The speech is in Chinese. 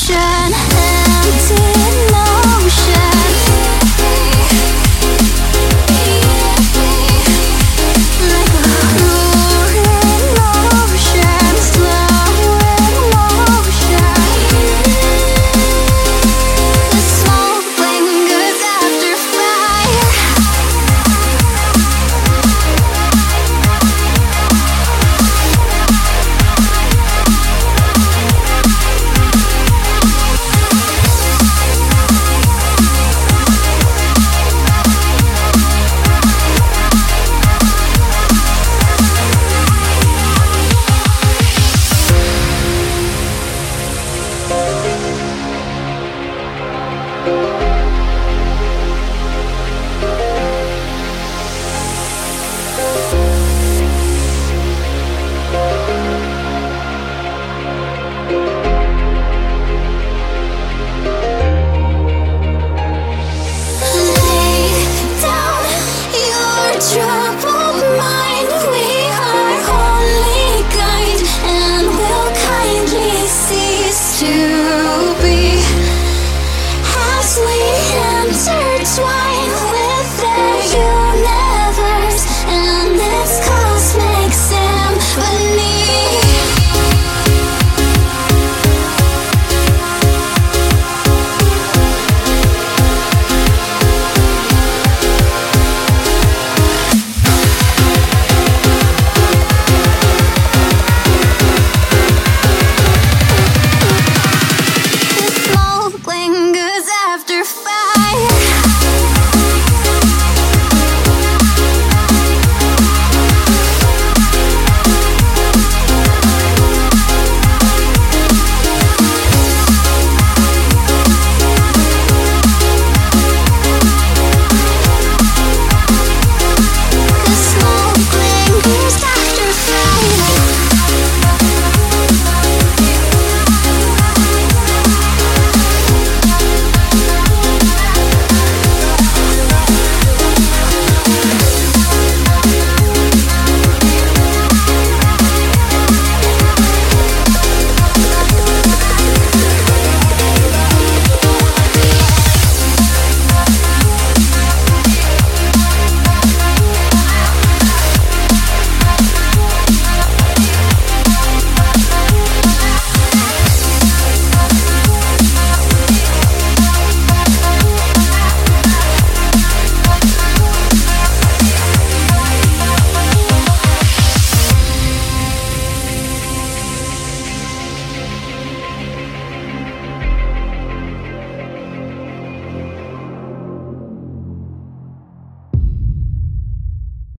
旋